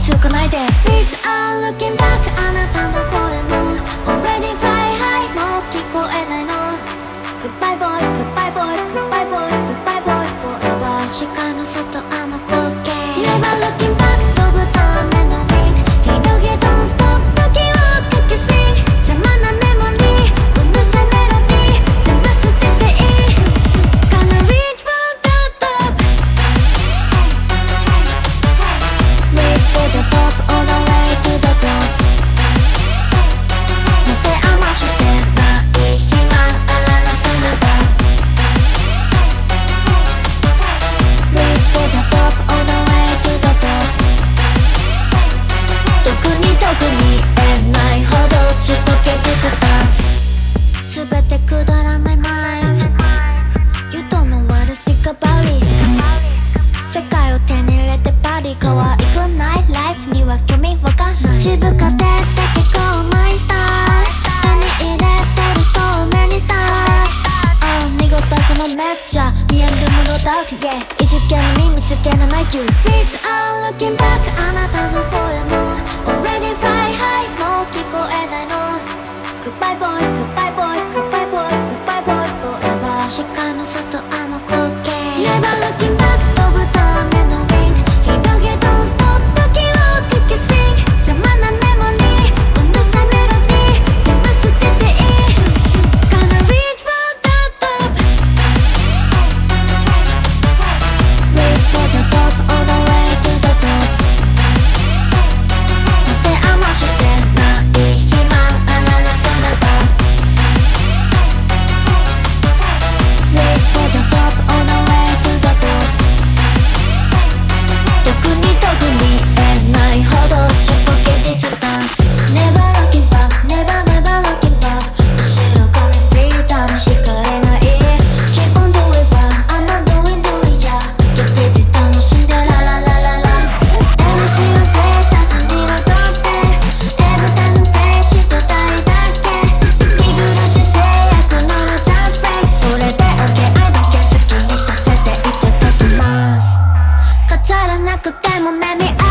強くないで These are looking back で戻ったって、yeah、一瞬懸命見つけらない You Please I'm looking back あなたの声もとても波